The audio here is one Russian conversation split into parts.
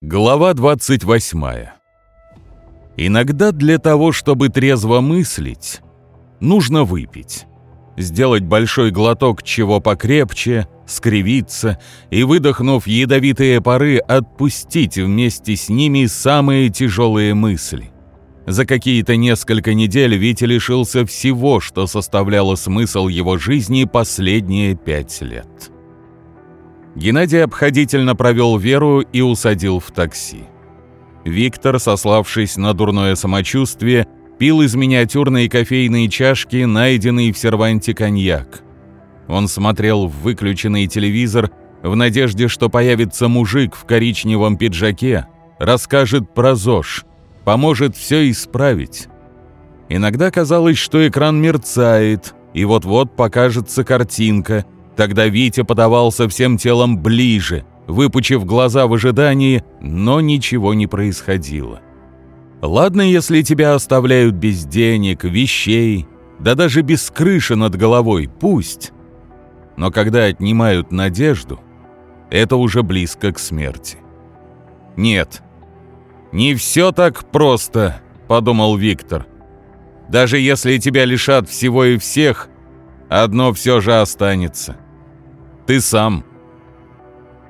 Глава 28. Иногда для того, чтобы трезво мыслить, нужно выпить. Сделать большой глоток чего покрепче, скривиться и, выдохнув ядовитые пары, отпустить вместе с ними самые тяжелые мысли. За какие-то несколько недель Витя лишился всего, что составляло смысл его жизни последние пять лет. Геннадий обходительно провел Веру и усадил в такси. Виктор, сославшись на дурное самочувствие, пил из миниатюрной кофейной чашки найденный в серванте коньяк. Он смотрел в выключенный телевизор в надежде, что появится мужик в коричневом пиджаке, расскажет про ЗОЖ, поможет все исправить. Иногда казалось, что экран мерцает, и вот-вот покажется картинка – Тогда Витя подавался всем телом ближе, выпучив глаза в ожидании, но ничего не происходило. Ладно, если тебя оставляют без денег, вещей, да даже без крыши над головой, пусть. Но когда отнимают надежду, это уже близко к смерти. Нет, не все так просто, подумал Виктор. Даже если тебя лишат всего и всех, одно все же останется — ты сам.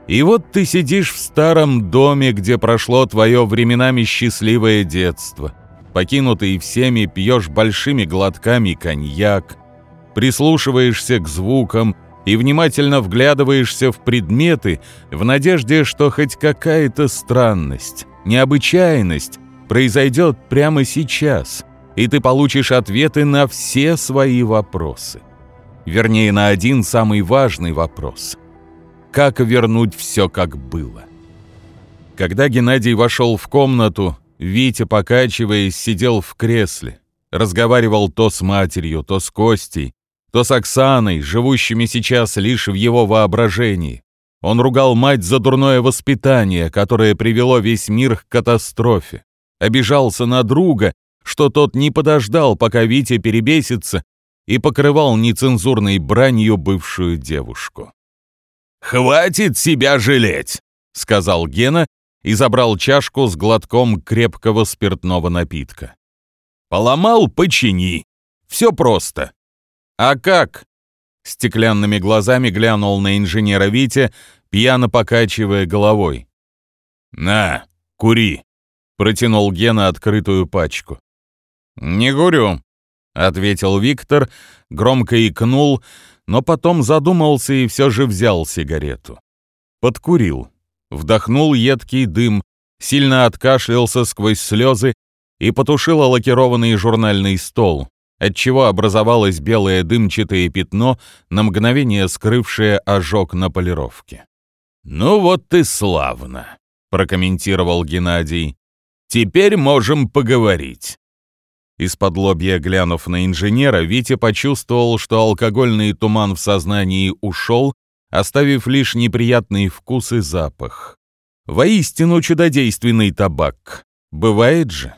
И вот ты сидишь в старом доме, где прошло твое временами счастливое детство. Покинутый всеми пьешь большими глотками коньяк, прислушиваешься к звукам и внимательно вглядываешься в предметы в надежде, что хоть какая-то странность, необычайность произойдет прямо сейчас, и ты получишь ответы на все свои вопросы. Вернее, на один самый важный вопрос. Как вернуть все, как было? Когда Геннадий вошел в комнату, Витя, покачиваясь, сидел в кресле. Разговаривал то с матерью, то с Костей, то с Оксаной, живущими сейчас лишь в его воображении. Он ругал мать за дурное воспитание, которое привело весь мир к катастрофе. Обижался на друга, что тот не подождал, пока Витя перебесится, и покрывал нецензурной бранью бывшую девушку. «Хватит себя жалеть!» — сказал Гена и забрал чашку с глотком крепкого спиртного напитка. «Поломал — почини. Все просто». «А как?» — стеклянными глазами глянул на инженера Витя, пьяно покачивая головой. «На, кури!» — протянул Гена открытую пачку. «Не курю», ответил Виктор, громко икнул, но потом задумался и все же взял сигарету. Подкурил, вдохнул едкий дым, сильно откашлялся сквозь слезы и потушил лакированный журнальный стол, отчего образовалось белое дымчатое пятно, на мгновение скрывшее ожог на полировке. «Ну вот ты славно», — прокомментировал Геннадий. «Теперь можем поговорить». Из-под лобья глянув на инженера, Витя почувствовал, что алкогольный туман в сознании ушел, оставив лишь неприятный вкус и запах. Воистину чудодейственный табак. Бывает же.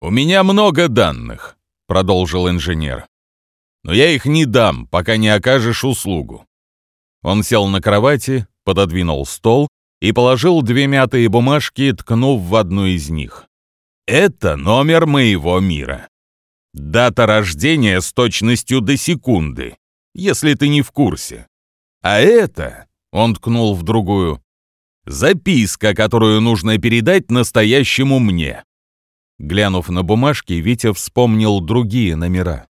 «У меня много данных», — продолжил инженер. «Но я их не дам, пока не окажешь услугу». Он сел на кровати, пододвинул стол и положил две мятые бумажки, ткнув в одну из них. Это номер моего мира. Дата рождения с точностью до секунды, если ты не в курсе. А это, он ткнул в другую, записка, которую нужно передать настоящему мне. Глянув на бумажки, Витя вспомнил другие номера.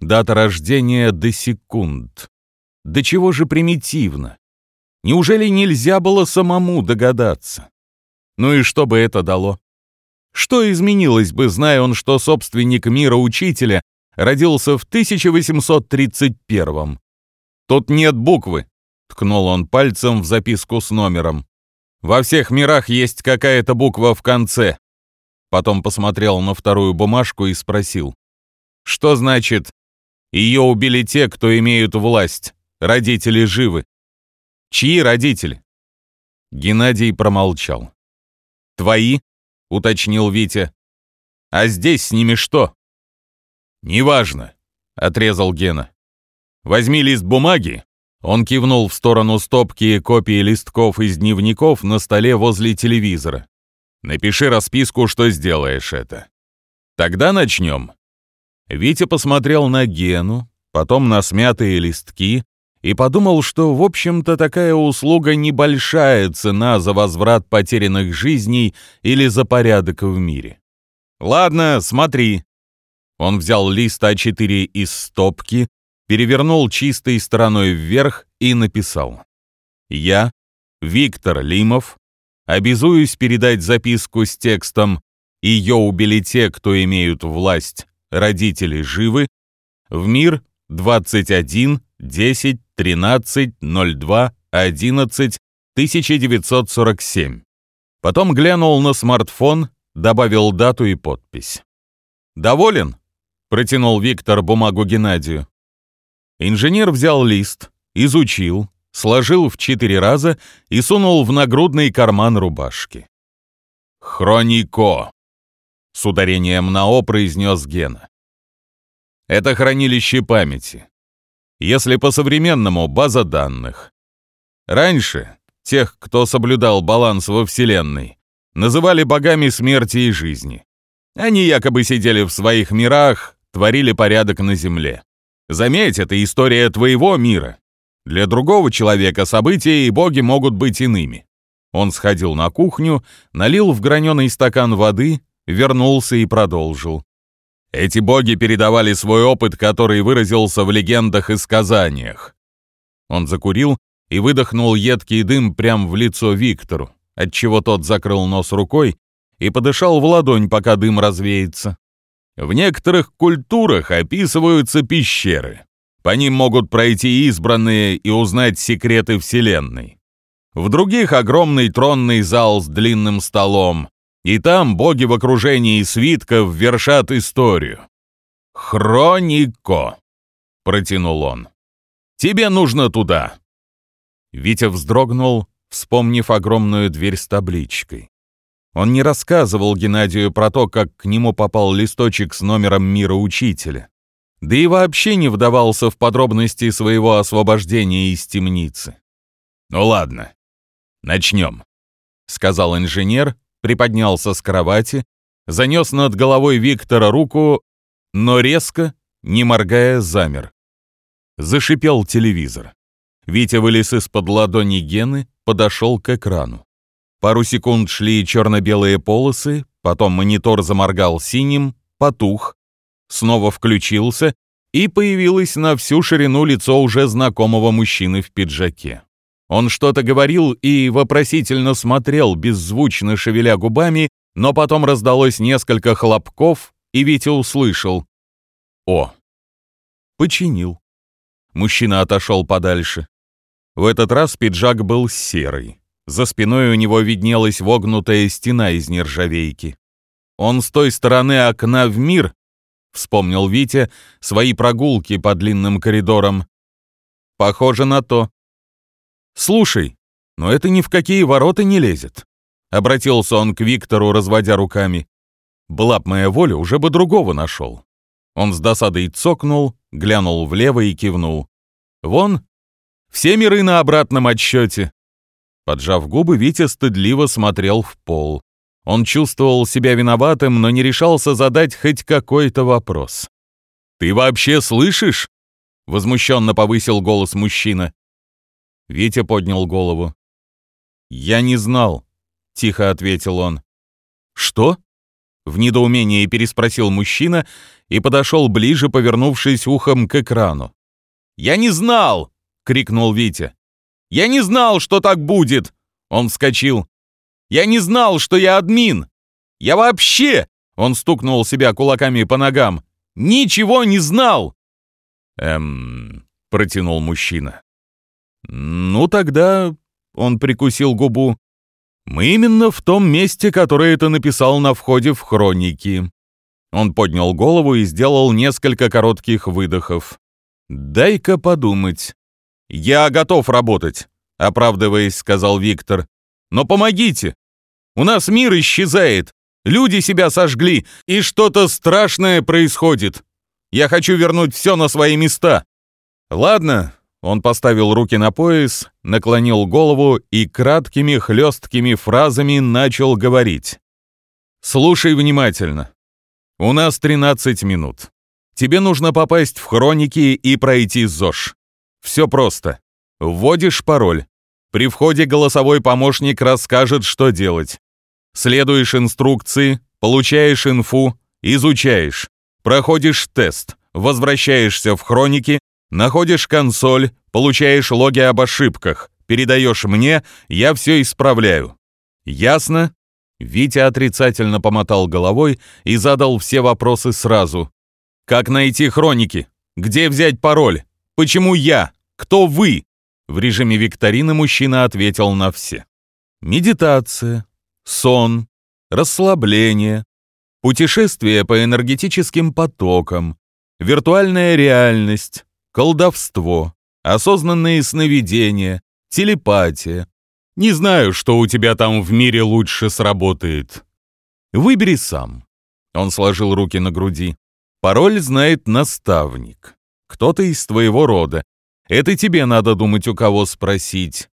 Дата рождения до секунд. До чего же примитивно? Неужели нельзя было самому догадаться? Ну и что бы это дало? Что изменилось бы, зная он, что собственник мира учителя родился в 1831-м? «Тут нет буквы», — ткнул он пальцем в записку с номером. «Во всех мирах есть какая-то буква в конце». Потом посмотрел на вторую бумажку и спросил. «Что значит, ее убили те, кто имеют власть, родители живы?» «Чьи родители?» Геннадий промолчал. «Твои?» — уточнил Витя. «А здесь с ними что?» «Неважно», — отрезал Гена. «Возьми лист бумаги Он кивнул в сторону стопки копий листков из дневников на столе возле телевизора. «Напиши расписку, что сделаешь это. Тогда начнем». Витя посмотрел на Гену, потом на смятые листки и подумал, что, в общем-то, такая услуга небольшая цена за возврат потерянных жизней или за порядок в мире. «Ладно, смотри». Он взял лист А4 из стопки, перевернул чистой стороной вверх и написал. «Я, Виктор Лимов, обязуюсь передать записку с текстом «Ее убили те, кто имеют власть, родители живы», в мир 21 10 13 02 11 1947. Потом глянул на смартфон, добавил дату и подпись. «Доволен?» — протянул Виктор бумагу Геннадию. Инженер взял лист, изучил, сложил в четыре раза и сунул в нагрудный карман рубашки. «Хронико!» — с ударением на «о» произнес Гена. «Это хранилище памяти. Если по-современному, база данных. Раньше тех, кто соблюдал баланс во Вселенной, называли богами смерти и жизни. Они якобы сидели в своих мирах, творили порядок на Земле. Заметь, это история твоего мира. Для другого человека события и боги могут быть иными. Он сходил на кухню, налил в граненый стакан воды, вернулся и продолжил. Эти боги передавали свой опыт, который выразился в легендах и сказаниях. Он закурил и выдохнул едкий дым прямо в лицо Виктору, отчего тот закрыл нос рукой и подышал в ладонь, пока дым развеется. В некоторых культурах описываются пещеры. По ним могут пройти избранные и узнать секреты Вселенной. В других огромный тронный зал с длинным столом, и там боги в окружении свитков вершат историю. «Хронико», — протянул он. «Тебе нужно туда». Витя вздрогнул, вспомнив огромную дверь с табличкой. Он не рассказывал Геннадию про то, как к нему попал листочек с номером мира учителя. Да и вообще не вдавался в подробности своего освобождения из темницы. «Ну ладно, начнем», — сказал инженер, приподнялся с кровати, занес над головой Виктора руку, но резко, не моргая, замер. Зашипел телевизор. Витя вылез из-под ладони Гены, подошел к экрану. Пару секунд шли черно-белые полосы, потом монитор заморгал синим, потух, снова включился, и появилось на всю ширину лицо уже знакомого мужчины в пиджаке. Он что-то говорил и вопросительно смотрел, беззвучно шевеля губами, но потом раздалось несколько хлопков, и Витя услышал. «О!» Починил. Мужчина отошел подальше. В этот раз пиджак был серый. За спиной у него виднелась вогнутая стена из нержавейки. Он с той стороны окна в мир, вспомнил Витя, свои прогулки по длинным коридорам. Похоже на то. Слушай, но это ни в какие ворота не лезет. Обратился он к Виктору, разводя руками. Была б моя воля, уже бы другого нашел. Он с досадой цокнул, глянул влево и кивнул. Вон, все миры на обратном отсчете. Поджав губы, Витя стыдливо смотрел в пол. Он чувствовал себя виноватым, но не решался задать хоть какой-то вопрос. «Ты вообще слышишь?» — возмущенно повысил голос мужчина. Витя поднял голову. «Я не знал», — тихо ответил он. «Что?» — в недоумении переспросил мужчина и подошел ближе, повернувшись ухом к экрану. «Я не знал!» — крикнул Витя. Я не знал, что так будет!» Он вскочил. «Я не знал, что я админ! Я вообще...» Он стукнул себя кулаками по ногам. «Ничего не знал!» «Эм...» — протянул мужчина. «Ну тогда...» — он прикусил губу. «Мы именно в том месте, которое ты написал на входе в хроники». Он поднял голову и сделал несколько коротких выдохов. «Дай-ка подумать. «Я готов работать», — оправдываясь, сказал Виктор. «Но помогите! У нас мир исчезает, люди себя сожгли, и что-то страшное происходит. Я хочу вернуть все на свои места». «Ладно», — Он поставил руки на пояс, наклонил голову и краткими хлесткими фразами начал говорить. «Слушай внимательно. У нас 13 минут. Тебе нужно попасть в хроники и пройти ЗОЖ. Все просто. Вводишь пароль. При входе голосовой помощник расскажет, что делать. Следуешь инструкции, получаешь инфу, изучаешь. Проходишь тест, возвращаешься в хроники, находишь консоль, получаешь логи об ошибках, передаешь мне, я все исправляю. Ясно? Витя отрицательно помотал головой и задал все вопросы сразу. Как найти хроники? Где взять пароль? Почему я? Кто вы? В режиме викторины мужчина ответил на все. Медитация, сон, расслабление, путешествие по энергетическим потокам, виртуальная реальность, колдовство, осознанные сновидения, телепатия, не знаю, что у тебя там в мире лучше сработает. Выбери сам. Он сложил руки на груди. Пароль знает наставник. Кто-то из твоего рода. Это тебе надо думать, у кого спросить.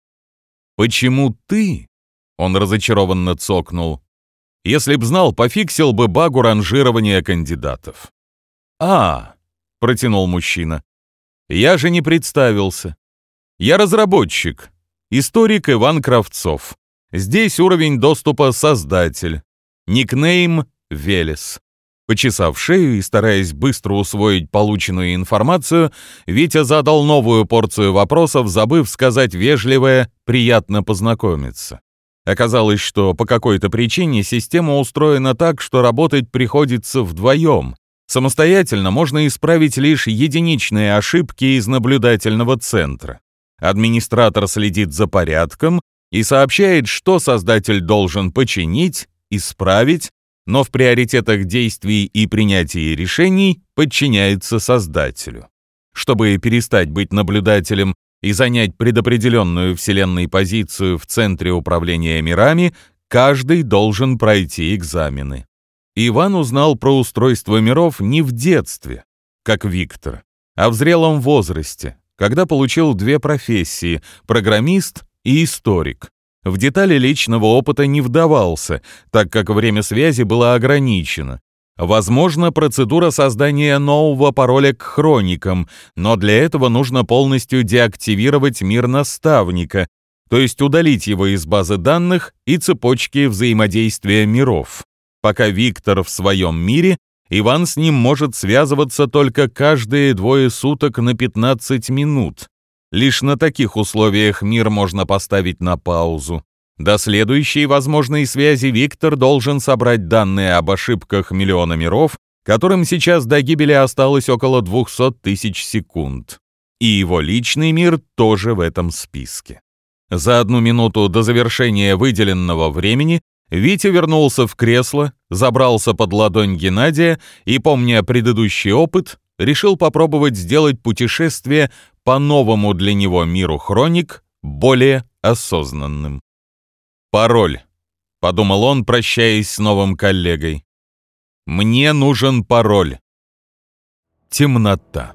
Почему ты? Он разочарованно цокнул. Если б знал, пофиксил бы багу ранжирования кандидатов. А, протянул мужчина. Я же не представился. Я разработчик, Историк Иван Кравцов. Здесь уровень доступа «Создатель». Никнейм «Велес». Почесав шею и стараясь быстро усвоить полученную информацию, Витя задал новую порцию вопросов, забыв сказать вежливое «приятно познакомиться». Оказалось, что по какой-то причине система устроена так, что работать приходится вдвоем. Самостоятельно можно исправить лишь единичные ошибки из наблюдательного центра. Администратор следит за порядком и сообщает, что создатель должен починить, исправить, но в приоритетах действий и принятии решений подчиняется создателю. Чтобы перестать быть наблюдателем и занять предопределенную Вселенной позицию в центре управления мирами, каждый должен пройти экзамены. Иван узнал про устройство миров не в детстве, как Виктор, а в зрелом возрасте, когда получил две профессии – программист и историк. В детали личного опыта не вдавался, так как время связи было ограничено. Возможно, процедура создания нового пароля к хроникам, но для этого нужно полностью деактивировать мир наставника, то есть удалить его из базы данных и цепочки взаимодействия миров. Пока Виктор в своем мире, Иван с ним может связываться только каждые двое суток на 15 минут. Лишь на таких условиях мир можно поставить на паузу. До следующей возможной связи Виктор должен собрать данные об ошибках миллиона миров, которым сейчас до гибели осталось около 200 тысяч секунд. И его личный мир тоже в этом списке. За одну минуту до завершения выделенного времени Витя вернулся в кресло, забрался под ладонь Геннадия и, помня предыдущий опыт, решил попробовать сделать путешествие по новому для него миру хроник более осознанным. «Пароль», — подумал он, прощаясь с новым коллегой. «Мне нужен пароль». Темнота.